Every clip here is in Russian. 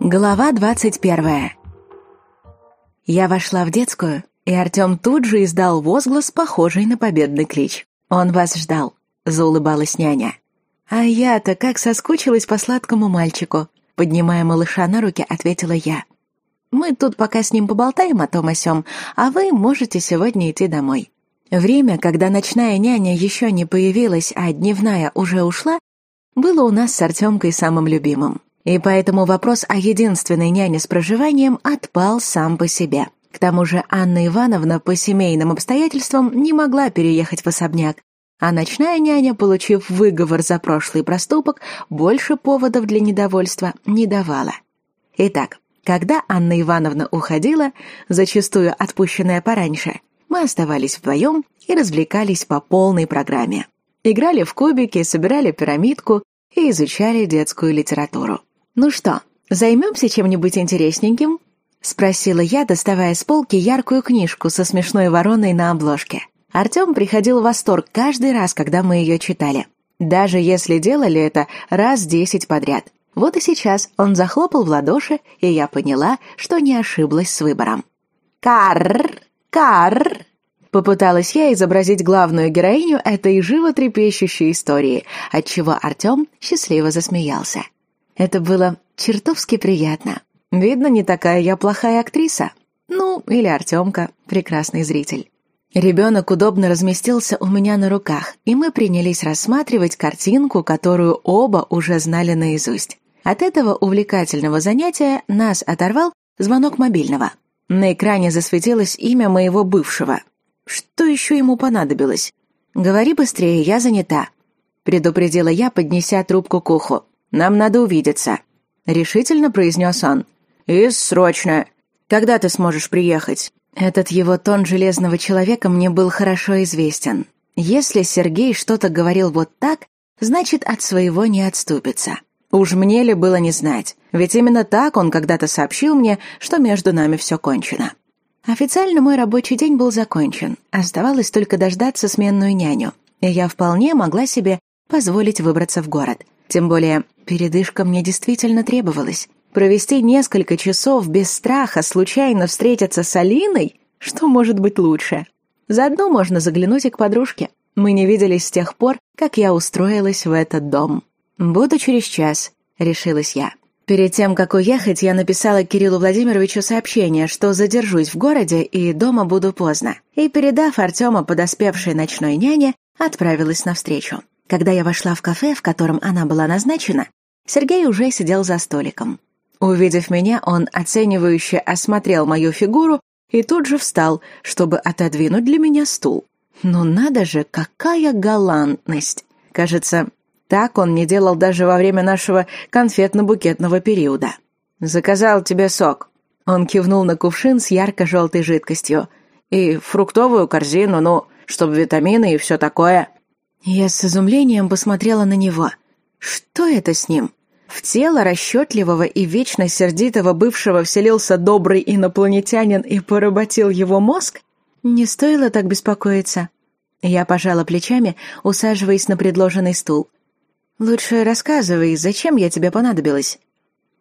Глава двадцать первая. Я вошла в детскую, и Артем тут же издал возглас, похожий на победный клич. «Он вас ждал», — заулыбалась няня. «А я-то как соскучилась по сладкому мальчику», — поднимая малыша на руки, ответила я. «Мы тут пока с ним поболтаем о том о сём, а вы можете сегодня идти домой». Время, когда ночная няня еще не появилась, а дневная уже ушла, было у нас с Артемкой самым любимым. И поэтому вопрос о единственной няне с проживанием отпал сам по себе. К тому же Анна Ивановна по семейным обстоятельствам не могла переехать в особняк, а ночная няня, получив выговор за прошлый проступок, больше поводов для недовольства не давала. Итак, когда Анна Ивановна уходила, зачастую отпущенная пораньше, мы оставались вдвоем и развлекались по полной программе. Играли в кубики, собирали пирамидку и изучали детскую литературу. «Ну что, займемся чем-нибудь интересненьким?» — спросила я, доставая с полки яркую книжку со смешной вороной на обложке. Артем приходил в восторг каждый раз, когда мы ее читали. Даже если делали это раз десять подряд. Вот и сейчас он захлопал в ладоши, и я поняла, что не ошиблась с выбором. «Карр! Карр!» Попыталась я изобразить главную героиню этой животрепещущей истории, отчего Артем счастливо засмеялся. Это было чертовски приятно. Видно, не такая я плохая актриса. Ну, или Артемка, прекрасный зритель. Ребенок удобно разместился у меня на руках, и мы принялись рассматривать картинку, которую оба уже знали наизусть. От этого увлекательного занятия нас оторвал звонок мобильного. На экране засветилось имя моего бывшего. Что еще ему понадобилось? «Говори быстрее, я занята», — предупредила я, поднеся трубку к уху. Нам надо увидеться», — решительно произнес он. «И срочно. Когда ты сможешь приехать?» Этот его тон железного человека мне был хорошо известен. Если Сергей что-то говорил вот так, значит, от своего не отступится. Уж мне ли было не знать, ведь именно так он когда-то сообщил мне, что между нами все кончено. Официально мой рабочий день был закончен, оставалось только дождаться сменную няню, и я вполне могла себе позволить выбраться в город. Тем более, передышка мне действительно требовалась. Провести несколько часов без страха случайно встретиться с Алиной? Что может быть лучше? Заодно можно заглянуть и к подружке. Мы не виделись с тех пор, как я устроилась в этот дом. «Буду через час», — решилась я. Перед тем, как уехать, я написала Кириллу Владимировичу сообщение, что задержусь в городе и дома буду поздно. И, передав Артема подоспевшей ночной няне, отправилась навстречу. Когда я вошла в кафе, в котором она была назначена, Сергей уже сидел за столиком. Увидев меня, он оценивающе осмотрел мою фигуру и тут же встал, чтобы отодвинуть для меня стул. Ну надо же, какая галантность! Кажется, так он не делал даже во время нашего конфетно-букетного периода. «Заказал тебе сок». Он кивнул на кувшин с ярко-желтой жидкостью. «И фруктовую корзину, ну, чтобы витамины и все такое». Я с изумлением посмотрела на него. Что это с ним? В тело расчетливого и вечно сердитого бывшего вселился добрый инопланетянин и поработил его мозг? Не стоило так беспокоиться. Я пожала плечами, усаживаясь на предложенный стул. «Лучше рассказывай, зачем я тебе понадобилась?»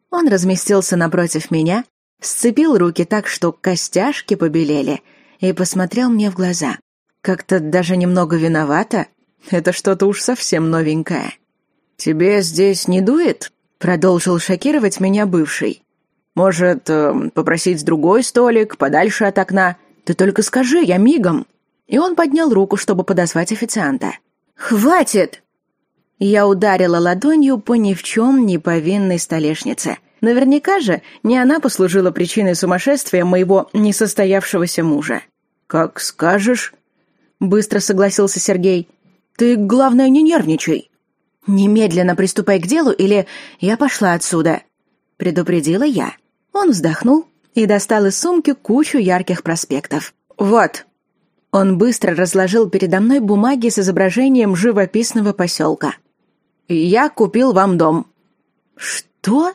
Он разместился напротив меня, сцепил руки так, что костяшки побелели, и посмотрел мне в глаза. Как-то даже немного виновато, это что-то уж совсем новенькое. «Тебе здесь не дует?» — продолжил шокировать меня бывший. «Может, э, попросить другой столик, подальше от окна? Ты только скажи, я мигом!» И он поднял руку, чтобы подозвать официанта. «Хватит!» Я ударила ладонью по ни в чем не повинной столешнице. Наверняка же не она послужила причиной сумасшествия моего несостоявшегося мужа. «Как скажешь», — быстро согласился Сергей. Ты, главное, не нервничай. Немедленно приступай к делу, или я пошла отсюда, предупредила я. Он вздохнул и достал из сумки кучу ярких проспектов. Вот. Он быстро разложил передо мной бумаги с изображением живописного поселка. Я купил вам дом. Что?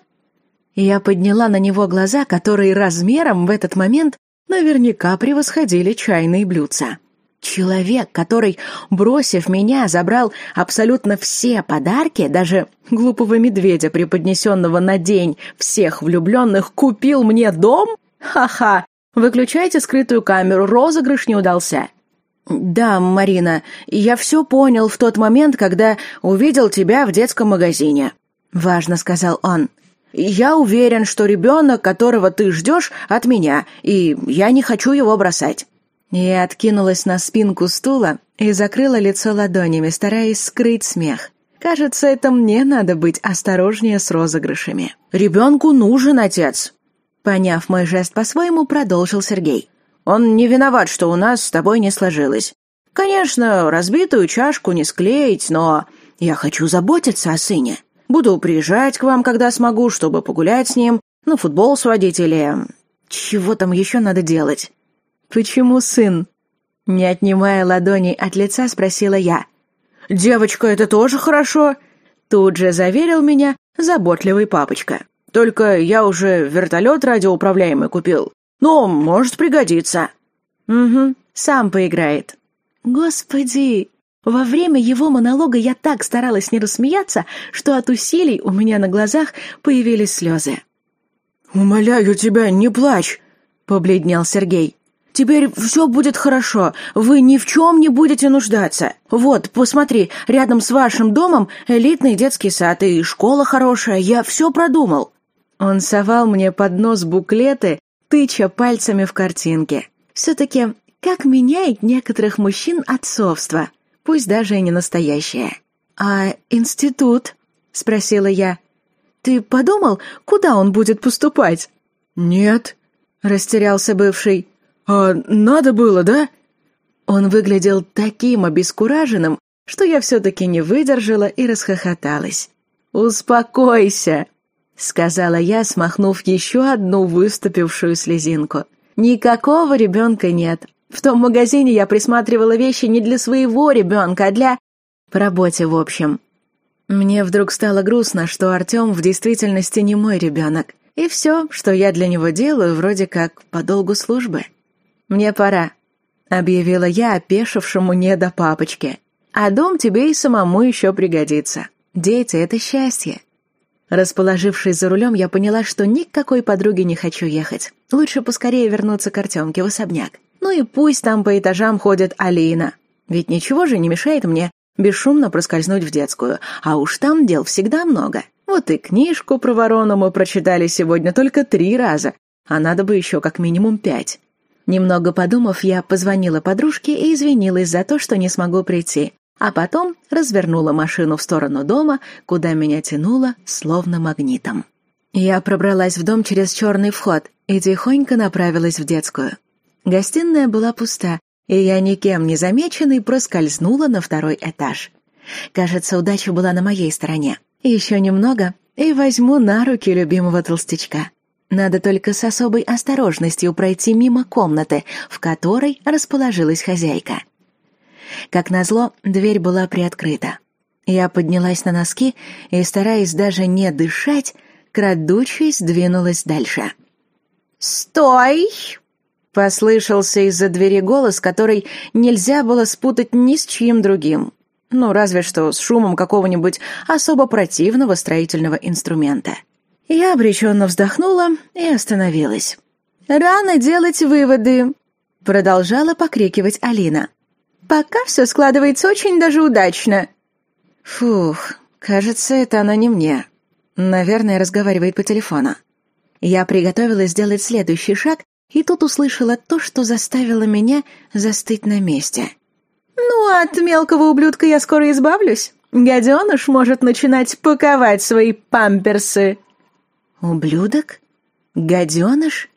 Я подняла на него глаза, которые размером в этот момент наверняка превосходили чайные блюдца. Человек, который, бросив меня, забрал абсолютно все подарки, даже глупого медведя, преподнесенного на день всех влюбленных, купил мне дом? Ха-ха! Выключайте скрытую камеру, розыгрыш не удался. «Да, Марина, я все понял в тот момент, когда увидел тебя в детском магазине», — важно сказал он. «Я уверен, что ребенок, которого ты ждешь, от меня, и я не хочу его бросать». Я откинулась на спинку стула и закрыла лицо ладонями, стараясь скрыть смех. Кажется, это мне надо быть осторожнее с розыгрышами. «Ребенку нужен отец!» Поняв мой жест по-своему, продолжил Сергей. «Он не виноват, что у нас с тобой не сложилось. Конечно, разбитую чашку не склеить, но я хочу заботиться о сыне. Буду приезжать к вам, когда смогу, чтобы погулять с ним, ну, футбол сводить или... Чего там еще надо делать?» «Почему сын?» Не отнимая ладоней от лица, спросила я. «Девочка, это тоже хорошо!» Тут же заверил меня заботливый папочка. «Только я уже вертолет радиоуправляемый купил. Ну, может пригодиться». «Угу, сам поиграет». «Господи!» Во время его монолога я так старалась не рассмеяться, что от усилий у меня на глазах появились слезы. «Умоляю тебя, не плачь!» — побледнел Сергей. Теперь все будет хорошо, вы ни в чем не будете нуждаться. Вот, посмотри, рядом с вашим домом элитный детский сад и школа хорошая, я все продумал». Он совал мне под нос буклеты, тыча пальцами в картинки. Все-таки как меняет некоторых мужчин отцовство, пусть даже и не настоящее. «А институт?» — спросила я. «Ты подумал, куда он будет поступать?» «Нет», — растерялся бывший. «А надо было, да?» Он выглядел таким обескураженным, что я все-таки не выдержала и расхохоталась. «Успокойся», — сказала я, смахнув еще одну выступившую слезинку. «Никакого ребенка нет. В том магазине я присматривала вещи не для своего ребенка, а для... по работе, в общем». Мне вдруг стало грустно, что Артем в действительности не мой ребенок, и все, что я для него делаю, вроде как по долгу службы. «Мне пора», — объявила я опешившему не до папочки. «А дом тебе и самому еще пригодится. Дети — это счастье». Расположившись за рулем, я поняла, что никакой подруги не хочу ехать. Лучше поскорее вернуться к Артемке в особняк. Ну и пусть там по этажам ходит Алина. Ведь ничего же не мешает мне бесшумно проскользнуть в детскую, а уж там дел всегда много. Вот и книжку про ворону мы прочитали сегодня только три раза, а надо бы еще как минимум пять. Немного подумав, я позвонила подружке и извинилась за то, что не смогу прийти, а потом развернула машину в сторону дома, куда меня тянуло, словно магнитом. Я пробралась в дом через черный вход и тихонько направилась в детскую. Гостиная была пуста, и я никем не замеченной проскользнула на второй этаж. Кажется, удача была на моей стороне. Еще немного, и возьму на руки любимого толстячка. Надо только с особой осторожностью пройти мимо комнаты, в которой расположилась хозяйка. Как назло, дверь была приоткрыта. Я поднялась на носки и, стараясь даже не дышать, крадучись, двинулась дальше. «Стой!» — послышался из-за двери голос, который нельзя было спутать ни с чьим другим. Ну, разве что с шумом какого-нибудь особо противного строительного инструмента. Я обреченно вздохнула и остановилась. «Рано делать выводы», — продолжала покрикивать Алина. «Пока все складывается очень даже удачно». Фух, кажется, это она не мне. Наверное, разговаривает по телефону. Я приготовилась сделать следующий шаг, и тут услышала то, что заставило меня застыть на месте. «Ну, от мелкого ублюдка я скоро избавлюсь. Гаденыш может начинать паковать свои памперсы». Ублюдок? Гаденыш?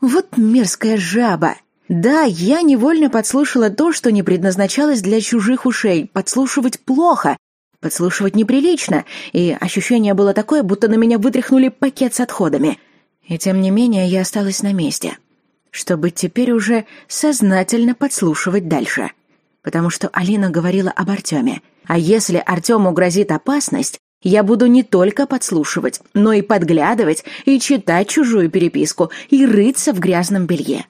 Вот мерзкая жаба. Да, я невольно подслушала то, что не предназначалось для чужих ушей. Подслушивать плохо, подслушивать неприлично, и ощущение было такое, будто на меня вытряхнули пакет с отходами. И тем не менее я осталась на месте, чтобы теперь уже сознательно подслушивать дальше. Потому что Алина говорила об Артеме. А если Артему грозит опасность, я буду не только подслушивать, но и подглядывать, и читать чужую переписку, и рыться в грязном белье.